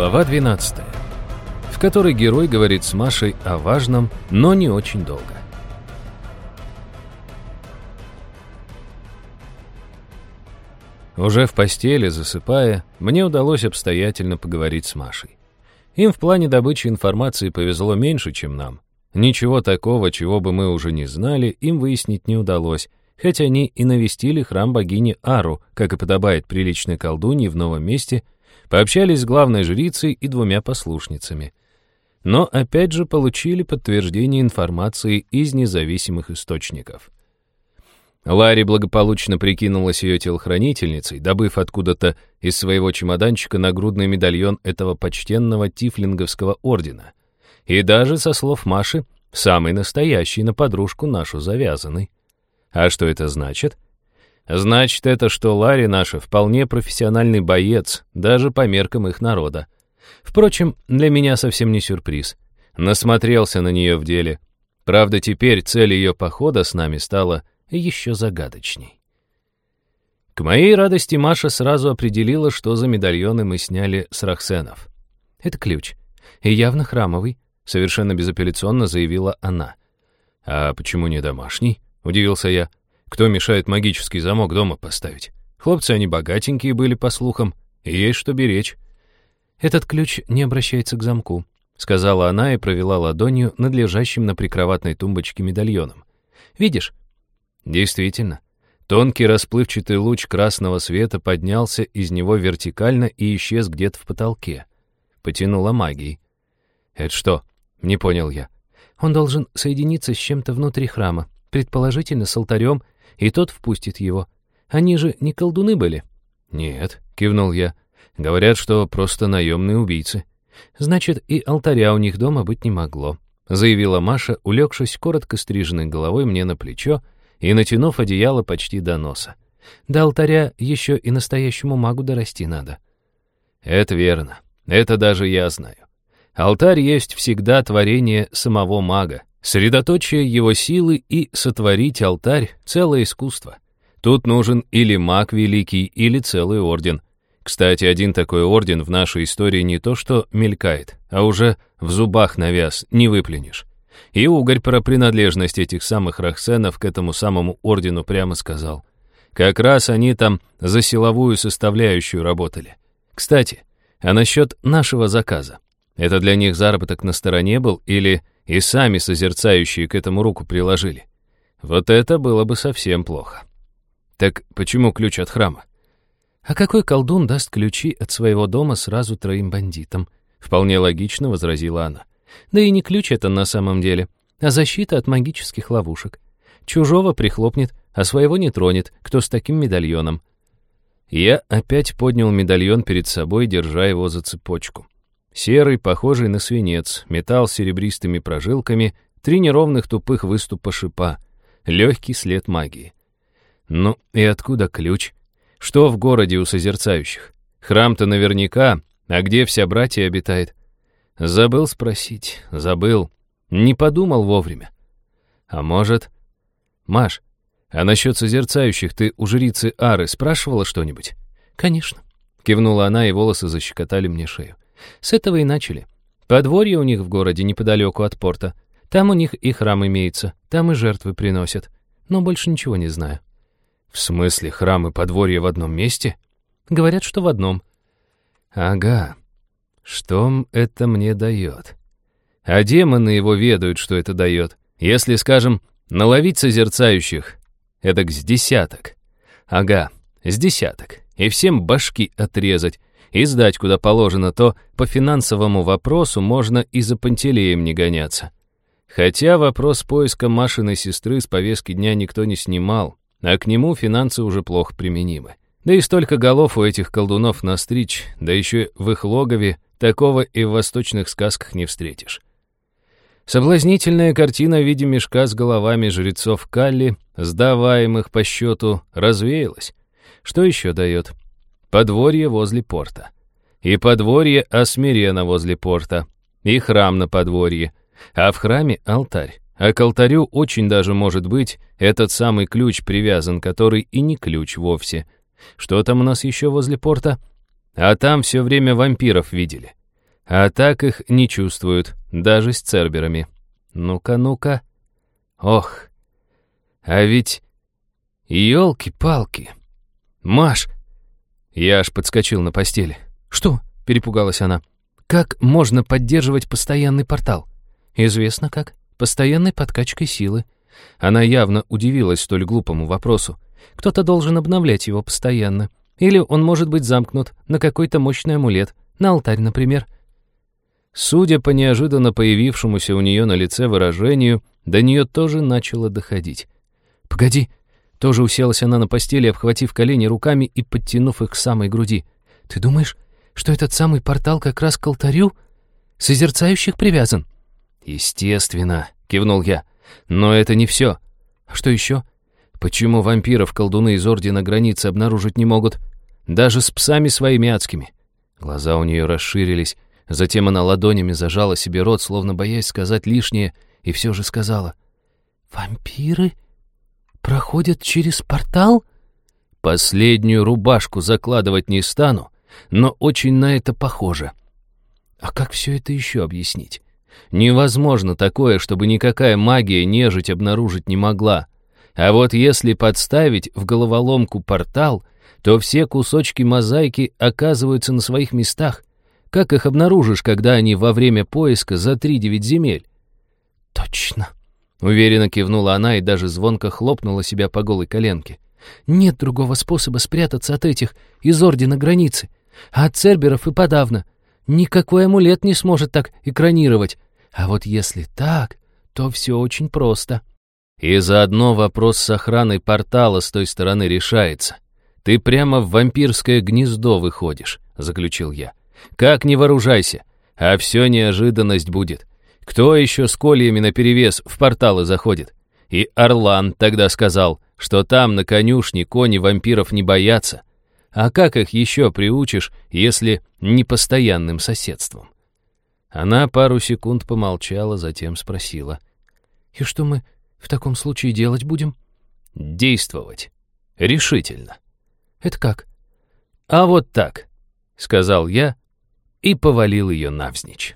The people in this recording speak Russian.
Глава 12, в которой герой говорит с Машей о важном, но не очень долго. Уже в постели, засыпая, мне удалось обстоятельно поговорить с Машей. Им в плане добычи информации повезло меньше, чем нам. Ничего такого, чего бы мы уже не знали, им выяснить не удалось, хотя они и навестили храм богини Ару, как и подобает приличной колдуньи в новом месте, пообщались с главной жрицей и двумя послушницами. Но опять же получили подтверждение информации из независимых источников. Ларри благополучно прикинулась ее телохранительницей, добыв откуда-то из своего чемоданчика нагрудный медальон этого почтенного тифлинговского ордена. И даже, со слов Маши, самый настоящий на подружку нашу завязанный. А что это значит? Значит это, что Ларри наша вполне профессиональный боец, даже по меркам их народа. Впрочем, для меня совсем не сюрприз. Насмотрелся на нее в деле. Правда, теперь цель ее похода с нами стала еще загадочней. К моей радости Маша сразу определила, что за медальоны мы сняли с Рахсенов. «Это ключ. И явно храмовый», — совершенно безапелляционно заявила она. «А почему не домашний?» — удивился я. «Кто мешает магический замок дома поставить? Хлопцы они богатенькие были, по слухам, и есть что беречь». «Этот ключ не обращается к замку», — сказала она и провела ладонью над лежащим на прикроватной тумбочке медальоном. «Видишь, Действительно, тонкий расплывчатый луч красного света поднялся из него вертикально и исчез где-то в потолке. Потянуло магией. «Это что?» — не понял я. «Он должен соединиться с чем-то внутри храма, предположительно с алтарем, и тот впустит его. Они же не колдуны были?» «Нет», — кивнул я. «Говорят, что просто наемные убийцы». «Значит, и алтаря у них дома быть не могло», — заявила Маша, улегшись коротко стриженной головой мне на плечо, и натянув одеяло почти до носа. До алтаря еще и настоящему магу дорасти надо. Это верно. Это даже я знаю. Алтарь есть всегда творение самого мага, средоточие его силы и сотворить алтарь — целое искусство. Тут нужен или маг великий, или целый орден. Кстати, один такой орден в нашей истории не то что мелькает, а уже в зубах навяз, не выплюнешь. И Угорь про принадлежность этих самых Рахсенов к этому самому ордену прямо сказал. Как раз они там за силовую составляющую работали. Кстати, а насчет нашего заказа? Это для них заработок на стороне был или и сами созерцающие к этому руку приложили? Вот это было бы совсем плохо. Так почему ключ от храма? А какой колдун даст ключи от своего дома сразу троим бандитам? Вполне логично возразила она. Да и не ключ это на самом деле, а защита от магических ловушек. Чужого прихлопнет, а своего не тронет, кто с таким медальоном. Я опять поднял медальон перед собой, держа его за цепочку. Серый, похожий на свинец, металл с серебристыми прожилками, три неровных тупых выступа шипа, легкий след магии. Ну и откуда ключ? Что в городе у созерцающих? Храм-то наверняка, а где вся братья обитает? Забыл спросить, забыл. Не подумал вовремя. А может... Маш, а насчет созерцающих ты у жрицы Ары спрашивала что-нибудь? Конечно. Кивнула она, и волосы защекотали мне шею. С этого и начали. Подворье у них в городе неподалеку от порта. Там у них и храм имеется, там и жертвы приносят. Но больше ничего не знаю. В смысле, храм и подворье в одном месте? Говорят, что в одном. Ага, что это мне дает? А демоны его ведают, что это дает. Если, скажем, наловить созерцающих, эдак с десяток. Ага, с десяток. И всем башки отрезать, и сдать куда положено, то по финансовому вопросу можно и за Пантелеем не гоняться. Хотя вопрос поиска Машиной сестры с повестки дня никто не снимал, а к нему финансы уже плохо применимы. Да и столько голов у этих колдунов настричь, да еще в их логове Такого и в восточных сказках не встретишь. Соблазнительная картина в виде мешка с головами жрецов Калли, сдаваемых по счету, развеялась. Что еще дает? Подворье возле порта. И подворье Асмирена возле порта. И храм на подворье. А в храме алтарь. А к алтарю очень даже может быть этот самый ключ привязан, который и не ключ вовсе. Что там у нас еще возле порта? А там все время вампиров видели. А так их не чувствуют, даже с церберами. Ну-ка, ну-ка. Ох, а ведь... Ёлки-палки. Маш! Я аж подскочил на постели. Что? Перепугалась она. Как можно поддерживать постоянный портал? Известно как. Постоянной подкачкой силы. Она явно удивилась столь глупому вопросу. Кто-то должен обновлять его постоянно. Или он может быть замкнут на какой-то мощный амулет, на алтарь, например. Судя по неожиданно появившемуся у нее на лице выражению, до нее тоже начало доходить. «Погоди!» Тоже уселась она на постели, обхватив колени руками и подтянув их к самой груди. «Ты думаешь, что этот самый портал как раз к алтарю? Созерцающих привязан?» «Естественно», — кивнул я. «Но это не все. А что еще? Почему вампиров колдуны из Ордена Границы обнаружить не могут? Даже с псами своими адскими». Глаза у нее расширились, затем она ладонями зажала себе рот, словно боясь сказать лишнее, и все же сказала. «Вампиры проходят через портал?» «Последнюю рубашку закладывать не стану, но очень на это похоже». «А как все это еще объяснить?» Невозможно такое, чтобы никакая магия нежить обнаружить не могла. А вот если подставить в головоломку портал, то все кусочки мозаики оказываются на своих местах. Как их обнаружишь, когда они во время поиска за три девять земель? Точно. Уверенно кивнула она и даже звонко хлопнула себя по голой коленке. Нет другого способа спрятаться от этих из Ордена Границы. А от Церберов и подавно. Никакой амулет не сможет так экранировать. А вот если так, то все очень просто. И заодно вопрос с охраной портала с той стороны решается. Ты прямо в вампирское гнездо выходишь, заключил я. Как не вооружайся, а все неожиданность будет. Кто еще с кольями наперевес в порталы заходит? И Орлан тогда сказал, что там на конюшне кони вампиров не боятся. А как их еще приучишь, если не постоянным соседством? Она пару секунд помолчала, затем спросила. «И что мы в таком случае делать будем?» «Действовать. Решительно». «Это как?» «А вот так», — сказал я и повалил ее навзничь.